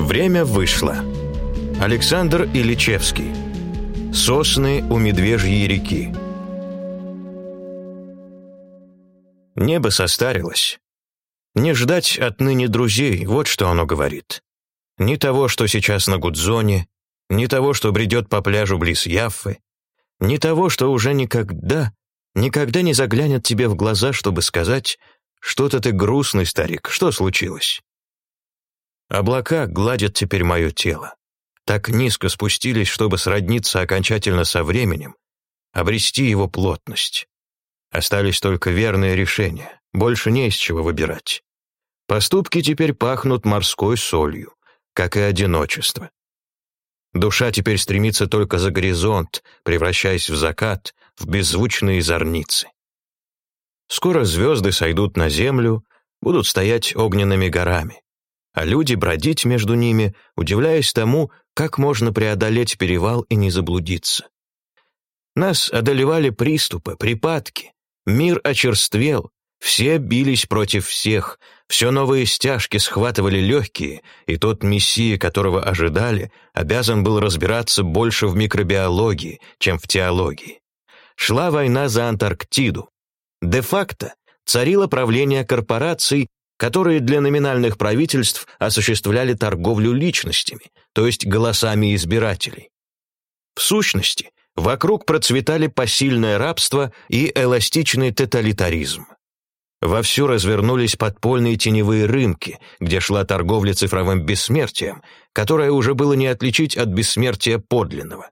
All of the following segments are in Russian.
Время вышло. Александр Ильичевский. Сосны у Медвежьей реки. Небо состарилось. Не ждать отныне друзей, вот что оно говорит. Ни того, что сейчас на Гудзоне, ни того, что бредет по пляжу близ Яффы, ни того, что уже никогда, никогда не заглянет тебе в глаза, чтобы сказать, что-то ты грустный, старик, что случилось? Облака гладят теперь мое тело. Так низко спустились, чтобы сродниться окончательно со временем, обрести его плотность. Остались только верные решения, больше не из чего выбирать. Поступки теперь пахнут морской солью, как и одиночество. Душа теперь стремится только за горизонт, превращаясь в закат, в беззвучные зорницы. Скоро звезды сойдут на землю, будут стоять огненными горами, а люди бродить между ними, удивляясь тому, как можно преодолеть перевал и не заблудиться. Нас одолевали приступы, припадки, мир очерствел, все бились против всех, все новые стяжки схватывали легкие, и тот мессия, которого ожидали, обязан был разбираться больше в микробиологии, чем в теологии. Шла война за Антарктиду. Де-факто царило правление корпораций, которые для номинальных правительств осуществляли торговлю личностями, то есть голосами избирателей. В сущности, вокруг процветали посильное рабство и эластичный тоталитаризм. Вовсю развернулись подпольные теневые рынки, где шла торговля цифровым бессмертием, которое уже было не отличить от бессмертия подлинного.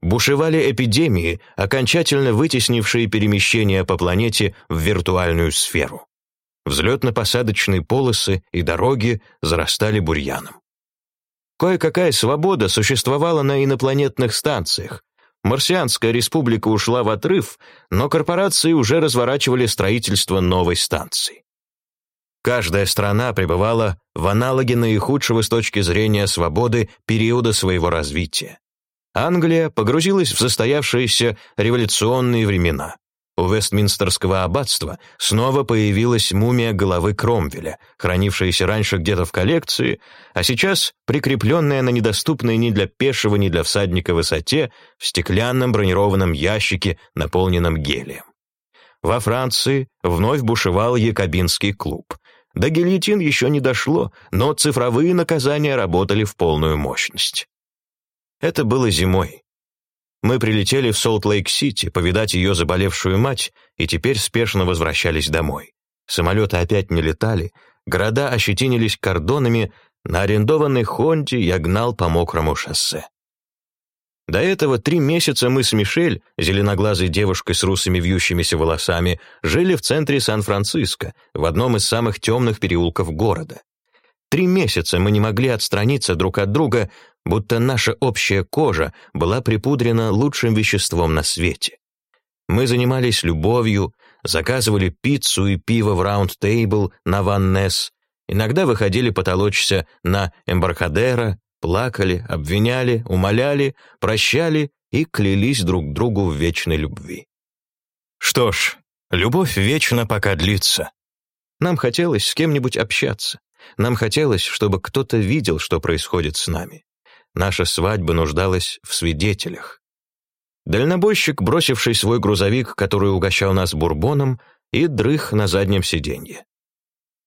Бушевали эпидемии, окончательно вытеснившие перемещение по планете в виртуальную сферу. Взлетно-посадочные полосы и дороги зарастали бурьяном. Кое-какая свобода существовала на инопланетных станциях, Марсианская республика ушла в отрыв, но корпорации уже разворачивали строительство новой станции. Каждая страна пребывала в аналоге наихудшего с точки зрения свободы периода своего развития. Англия погрузилась в состоявшиеся революционные времена. У Вестминстерского аббатства снова появилась мумия головы Кромвеля, хранившаяся раньше где-то в коллекции, а сейчас прикрепленная на недоступной ни для пешего, ни для всадника высоте в стеклянном бронированном ящике, наполненном гелием. Во Франции вновь бушевал якобинский клуб. До гильотин еще не дошло, но цифровые наказания работали в полную мощность. Это было зимой. Мы прилетели в Солт-Лейк-Сити повидать ее заболевшую мать и теперь спешно возвращались домой. Самолеты опять не летали, города ощетинились кордонами, на арендованной «Хонде» я гнал по мокрому шоссе. До этого три месяца мы с Мишель, зеленоглазой девушкой с русыми вьющимися волосами, жили в центре Сан-Франциско, в одном из самых темных переулков города. Три месяца мы не могли отстраниться друг от друга, будто наша общая кожа была припудрена лучшим веществом на свете. Мы занимались любовью, заказывали пиццу и пиво в раунд-тейбл на Ван Несс, иногда выходили потолочься на Эмбаркадера, плакали, обвиняли, умоляли, прощали и клялись друг другу в вечной любви. Что ж, любовь вечна, пока длится. Нам хотелось с кем-нибудь общаться, нам хотелось, чтобы кто-то видел, что происходит с нами. Наша свадьба нуждалась в свидетелях. Дальнобойщик, бросивший свой грузовик, который угощал нас бурбоном, и дрых на заднем сиденье.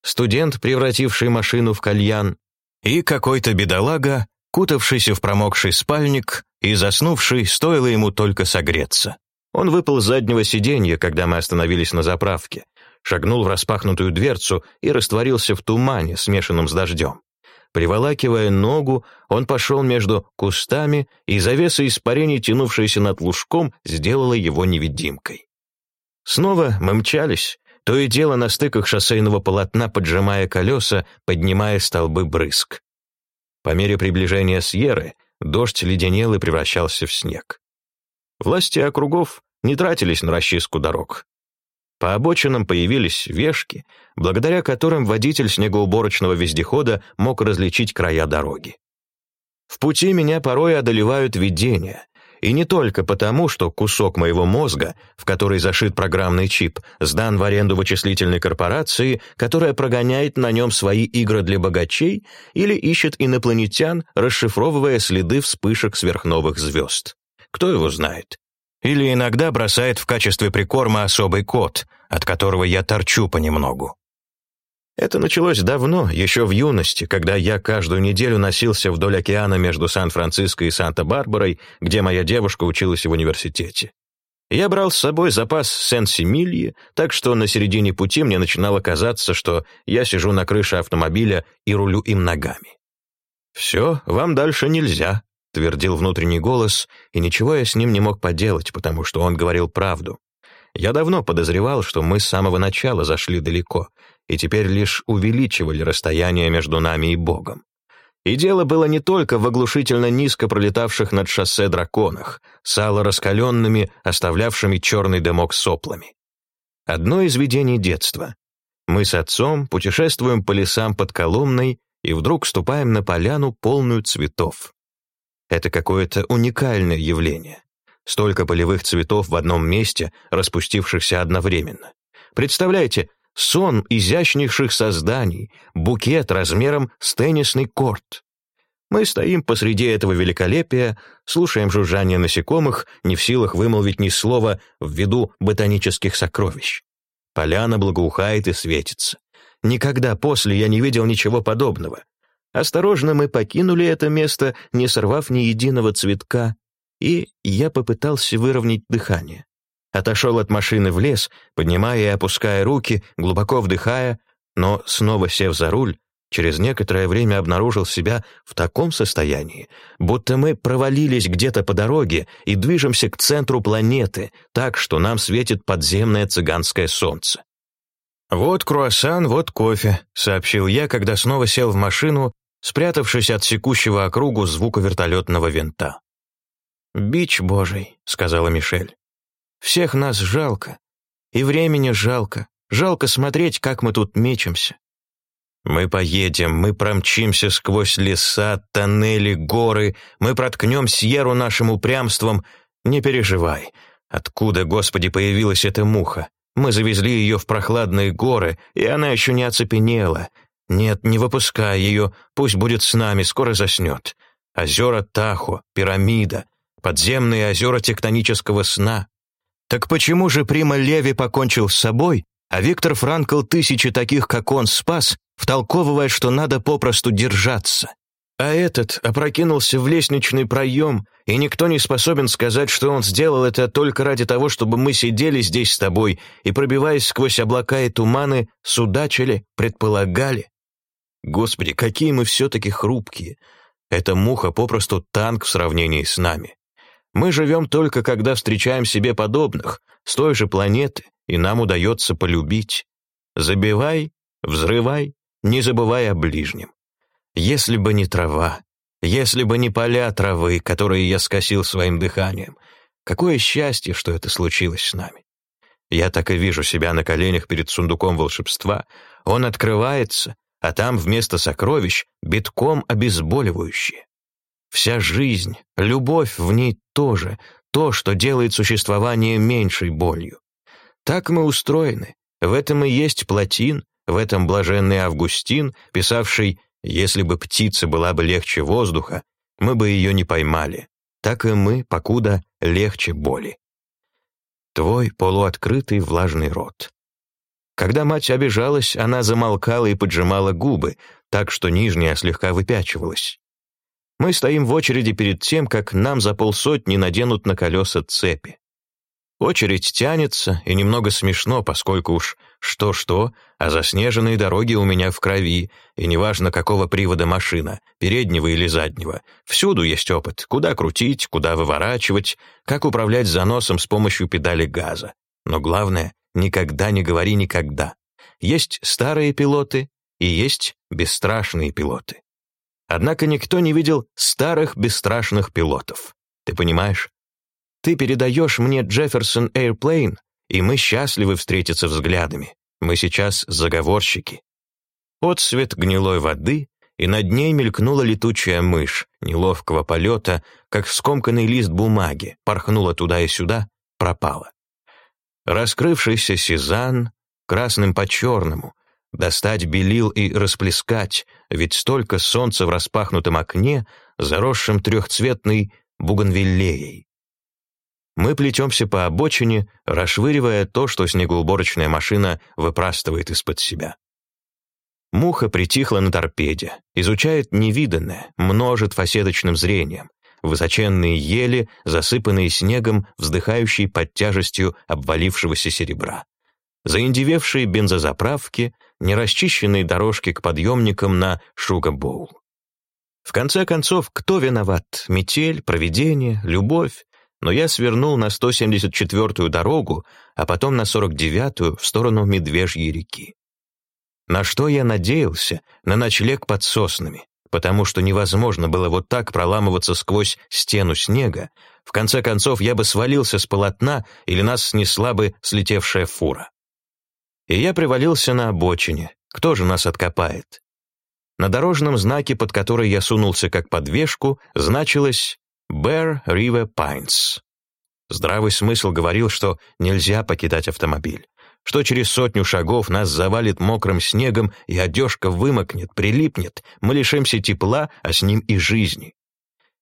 Студент, превративший машину в кальян, и какой-то бедолага, кутавшийся в промокший спальник и заснувший, стоило ему только согреться. Он выпал с заднего сиденья, когда мы остановились на заправке, шагнул в распахнутую дверцу и растворился в тумане, смешанном с дождем. Приволакивая ногу, он пошел между кустами, и завеса испарений, тянувшаяся над лужком, сделала его невидимкой. Снова мы мчались, то и дело на стыках шоссейного полотна, поджимая колеса, поднимая столбы брызг. По мере приближения Сьерры дождь леденел и превращался в снег. Власти округов не тратились на расчистку дорог. По обочинам появились вешки, благодаря которым водитель снегоуборочного вездехода мог различить края дороги. В пути меня порой одолевают видения, И не только потому, что кусок моего мозга, в который зашит программный чип, сдан в аренду вычислительной корпорации, которая прогоняет на нем свои игры для богачей или ищет инопланетян, расшифровывая следы вспышек сверхновых звезд. Кто его знает? Или иногда бросает в качестве прикорма особый кот, от которого я торчу понемногу. Это началось давно, еще в юности, когда я каждую неделю носился вдоль океана между Сан-Франциско и Санта-Барбарой, где моя девушка училась в университете. Я брал с собой запас Сен-Семильи, так что на середине пути мне начинало казаться, что я сижу на крыше автомобиля и рулю им ногами. «Все, вам дальше нельзя», — твердил внутренний голос, и ничего я с ним не мог поделать, потому что он говорил правду. Я давно подозревал, что мы с самого начала зашли далеко, и теперь лишь увеличивали расстояние между нами и Богом. И дело было не только в оглушительно низко пролетавших над шоссе драконах, сало раскаленными, оставлявшими черный дымок соплами. Одно из видений детства. Мы с отцом путешествуем по лесам под Коломной и вдруг ступаем на поляну, полную цветов. Это какое-то уникальное явление. Столько полевых цветов в одном месте, распустившихся одновременно. Представляете, сон изящнейших созданий, букет размером с теннисный корт. Мы стоим посреди этого великолепия, слушаем жужжание насекомых, не в силах вымолвить ни слова в виду ботанических сокровищ. Поляна благоухает и светится. Никогда после я не видел ничего подобного. Осторожно мы покинули это место, не сорвав ни единого цветка, и я попытался выровнять дыхание. Отошел от машины в лес, поднимая и опуская руки, глубоко вдыхая, но, снова сев за руль, через некоторое время обнаружил себя в таком состоянии, будто мы провалились где-то по дороге и движемся к центру планеты, так что нам светит подземное цыганское солнце. «Вот круассан, вот кофе», — сообщил я, когда снова сел в машину, спрятавшись от секущего округу звука вертолетного винта. «Бич божий», — сказала Мишель. Всех нас жалко. И времени жалко. Жалко смотреть, как мы тут мечемся. Мы поедем, мы промчимся сквозь леса, тоннели, горы, мы проткнем Сьеру нашим упрямством. Не переживай. Откуда, Господи, появилась эта муха? Мы завезли ее в прохладные горы, и она еще не оцепенела. Нет, не выпускай ее, пусть будет с нами, скоро заснет. Озера Тахо, пирамида, подземные озера тектонического сна. Так почему же Прима Леви покончил с собой, а Виктор Франкл тысячи таких, как он, спас, втолковывая, что надо попросту держаться? А этот опрокинулся в лестничный проем, и никто не способен сказать, что он сделал это только ради того, чтобы мы сидели здесь с тобой и, пробиваясь сквозь облака и туманы, судачили, предполагали. Господи, какие мы все-таки хрупкие. Эта муха попросту танк в сравнении с нами. Мы живем только, когда встречаем себе подобных, с той же планеты, и нам удается полюбить. Забивай, взрывай, не забывай о ближнем. Если бы не трава, если бы не поля травы, которые я скосил своим дыханием, какое счастье, что это случилось с нами. Я так и вижу себя на коленях перед сундуком волшебства. Он открывается, а там вместо сокровищ битком обезболивающие. Вся жизнь, любовь в ней тоже, то, что делает существование меньшей болью. Так мы устроены. В этом и есть Платин, в этом блаженный Августин, писавший «Если бы птица была бы легче воздуха, мы бы ее не поймали. Так и мы, покуда легче боли». Твой полуоткрытый влажный рот. Когда мать обижалась, она замолкала и поджимала губы, так что нижняя слегка выпячивалась. Мы стоим в очереди перед тем, как нам за полсотни наденут на колеса цепи. Очередь тянется, и немного смешно, поскольку уж что-что, а заснеженные дороги у меня в крови, и неважно, какого привода машина, переднего или заднего. Всюду есть опыт, куда крутить, куда выворачивать, как управлять заносом с помощью педали газа. Но главное, никогда не говори никогда. Есть старые пилоты и есть бесстрашные пилоты. Однако никто не видел старых бесстрашных пилотов. Ты понимаешь? Ты передаешь мне Джефферсон Airplane, и мы счастливы встретиться взглядами. Мы сейчас заговорщики. Отсвет гнилой воды и над ней мелькнула летучая мышь, неловкого полета, как скомканный лист бумаги, порхнула туда и сюда, пропала. Раскрывшийся Сезанн, красным по черному, достать белил и расплескать, ведь столько солнца в распахнутом окне, заросшем трехцветной бугонвиллеей. Мы плетемся по обочине, расшвыривая то, что снегоуборочная машина выпрастывает из-под себя. Муха притихла на торпеде, изучает невиданное, множит фасеточным зрением, высоченные ели, засыпанные снегом, вздыхающие под тяжестью обвалившегося серебра. Заиндевевшие бензозаправки, нерасчищенные дорожки к подъемникам на Шугабоул. В конце концов, кто виноват? Метель, провидение, любовь? Но я свернул на 174-ю дорогу, а потом на 49-ю в сторону Медвежьей реки. На что я надеялся? На ночлег под соснами, потому что невозможно было вот так проламываться сквозь стену снега. В конце концов, я бы свалился с полотна или нас снесла бы слетевшая фура. И я привалился на обочине. Кто же нас откопает? На дорожном знаке, под который я сунулся как подвешку, значилось «Bear River Pines». Здравый смысл говорил, что нельзя покидать автомобиль что через сотню шагов нас завалит мокрым снегом, и одежка вымокнет, прилипнет, мы лишимся тепла, а с ним и жизни.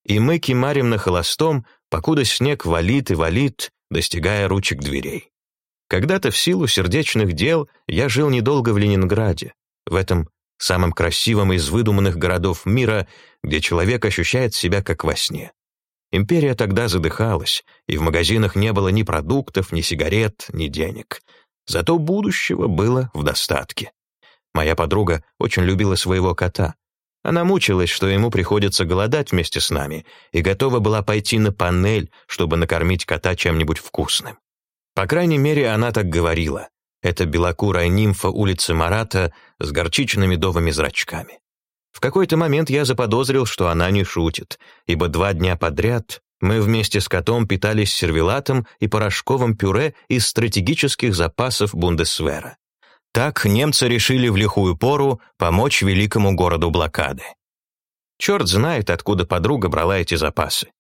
И мы кимарим на холостом, покуда снег валит и валит, достигая ручек дверей. Когда-то в силу сердечных дел я жил недолго в Ленинграде, в этом самом красивом из выдуманных городов мира, где человек ощущает себя как во сне. Империя тогда задыхалась, и в магазинах не было ни продуктов, ни сигарет, ни денег. Зато будущего было в достатке. Моя подруга очень любила своего кота. Она мучилась, что ему приходится голодать вместе с нами, и готова была пойти на панель, чтобы накормить кота чем-нибудь вкусным. По крайней мере, она так говорила. Это белокурая нимфа улицы Марата с горчичными медовыми зрачками. В какой-то момент я заподозрил, что она не шутит, ибо два дня подряд мы вместе с котом питались сервелатом и порошковым пюре из стратегических запасов Бундесвера. Так немцы решили в лихую пору помочь великому городу блокады. Черт знает, откуда подруга брала эти запасы.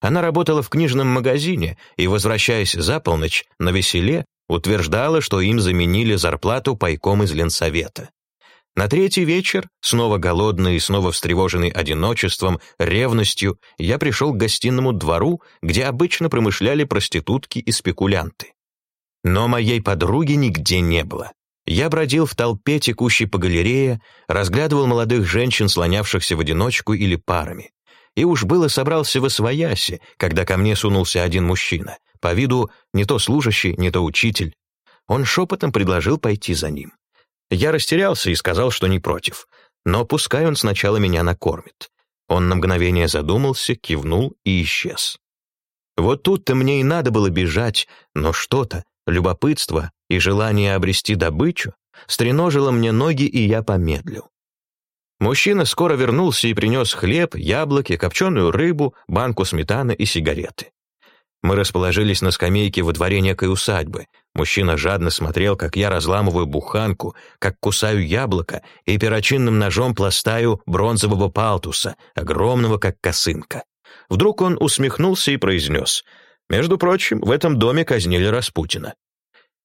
Она работала в книжном магазине и, возвращаясь за полночь на веселе, утверждала, что им заменили зарплату пайком из Ленсовета. На третий вечер, снова голодный и снова встревоженный одиночеством, ревностью, я пришел к гостиному двору, где обычно промышляли проститутки и спекулянты. Но моей подруги нигде не было. Я бродил в толпе, текущей по галерее, разглядывал молодых женщин, слонявшихся в одиночку или парами. И уж было собрался в освояси, когда ко мне сунулся один мужчина, по виду не то служащий, не то учитель. Он шепотом предложил пойти за ним. Я растерялся и сказал, что не против. Но пускай он сначала меня накормит. Он на мгновение задумался, кивнул и исчез. Вот тут-то мне и надо было бежать, но что-то, любопытство и желание обрести добычу, стреножило мне ноги, и я помедлил. Мужчина скоро вернулся и принес хлеб, яблоки, копченую рыбу, банку сметаны и сигареты. Мы расположились на скамейке во дворе некой усадьбы. Мужчина жадно смотрел, как я разламываю буханку, как кусаю яблоко и перочинным ножом пластаю бронзового палтуса, огромного, как косынка. Вдруг он усмехнулся и произнес, «Между прочим, в этом доме казнили Распутина».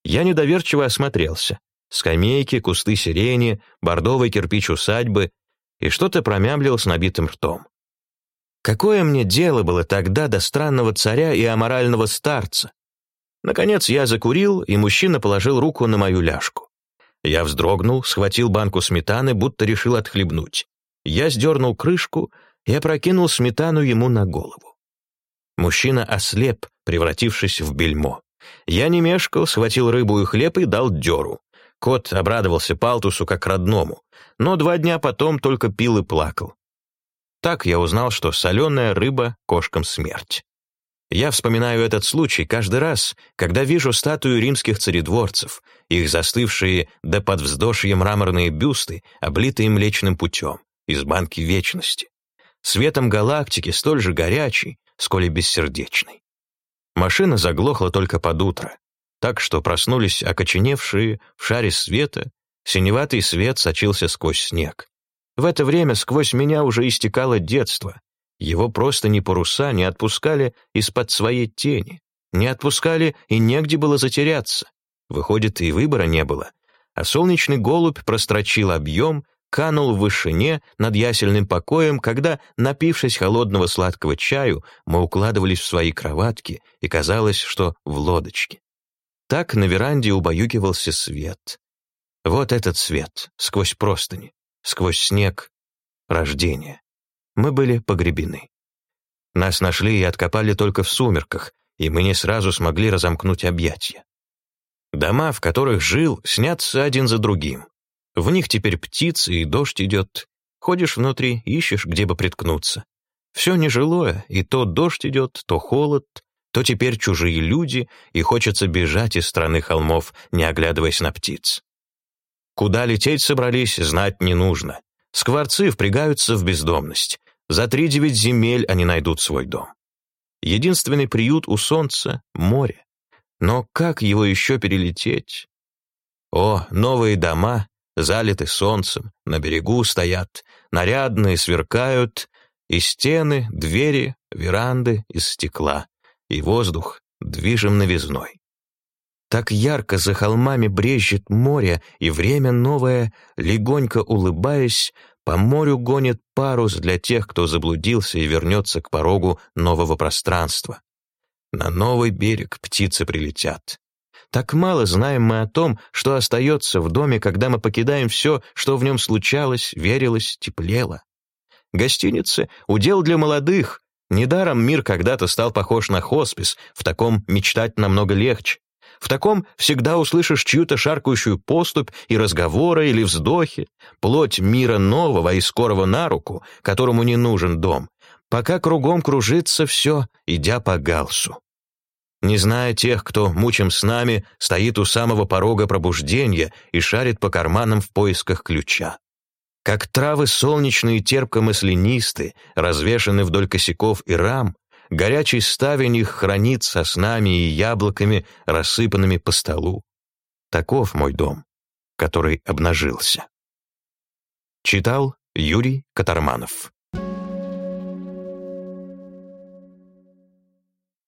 Я недоверчиво осмотрелся. Скамейки, кусты сирени, бордовый кирпич усадьбы, и что-то промямлил с набитым ртом. Какое мне дело было тогда до странного царя и аморального старца? Наконец я закурил, и мужчина положил руку на мою ляжку. Я вздрогнул, схватил банку сметаны, будто решил отхлебнуть. Я сдернул крышку и опрокинул сметану ему на голову. Мужчина ослеп, превратившись в бельмо. Я не мешкал, схватил рыбу и хлеб и дал дёру. Кот обрадовался Палтусу как родному, но два дня потом только пил и плакал. Так я узнал, что соленая рыба кошкам смерть. Я вспоминаю этот случай каждый раз, когда вижу статую римских царедворцев, их застывшие до подвздошья мраморные бюсты, облитые млечным путем, из банки вечности. Светом галактики столь же горячий, сколь и бессердечный. Машина заглохла только под утро, так что проснулись окоченевшие в шаре света, синеватый свет сочился сквозь снег. В это время сквозь меня уже истекало детство. Его просто ни паруса не отпускали из-под своей тени, не отпускали и негде было затеряться. Выходит, и выбора не было. А солнечный голубь прострочил объем, канул в вышине над ясельным покоем, когда, напившись холодного сладкого чаю, мы укладывались в свои кроватки, и казалось, что в лодочке. Так на веранде убаюкивался свет. Вот этот свет, сквозь простыни, сквозь снег, рождение. Мы были погребены. Нас нашли и откопали только в сумерках, и мы не сразу смогли разомкнуть объятия. Дома, в которых жил, снятся один за другим. В них теперь птицы и дождь идет. Ходишь внутри, ищешь, где бы приткнуться. Все нежилое, и то дождь идет, то холод, то теперь чужие люди, и хочется бежать из страны холмов, не оглядываясь на птиц. Куда лететь собрались, знать не нужно. Скворцы впрягаются в бездомность. За три девять земель они найдут свой дом. Единственный приют у солнца — море. Но как его еще перелететь? О, новые дома, залиты солнцем, на берегу стоят, нарядные сверкают, и стены, двери, веранды из стекла, и воздух движим новизной. Так ярко за холмами брежет море, и время новое, легонько улыбаясь, по морю гонит парус для тех, кто заблудился и вернется к порогу нового пространства. На новый берег птицы прилетят. Так мало знаем мы о том, что остается в доме, когда мы покидаем все, что в нем случалось, верилось, теплело. Гостиницы — удел для молодых. Недаром мир когда-то стал похож на хоспис, в таком мечтать намного легче. В таком всегда услышишь чью-то шаркающую поступь и разговоры или вздохи, плоть мира нового и скорого на руку, которому не нужен дом, пока кругом кружится все, идя по галсу. Не зная тех, кто, мучим с нами, стоит у самого порога пробуждения и шарит по карманам в поисках ключа. Как травы солнечные терпко-маслянисты, развешаны вдоль косяков и рам, Горячий ставень их хранит соснами и яблоками, рассыпанными по столу. Таков мой дом, который обнажился. Читал Юрий Катарманов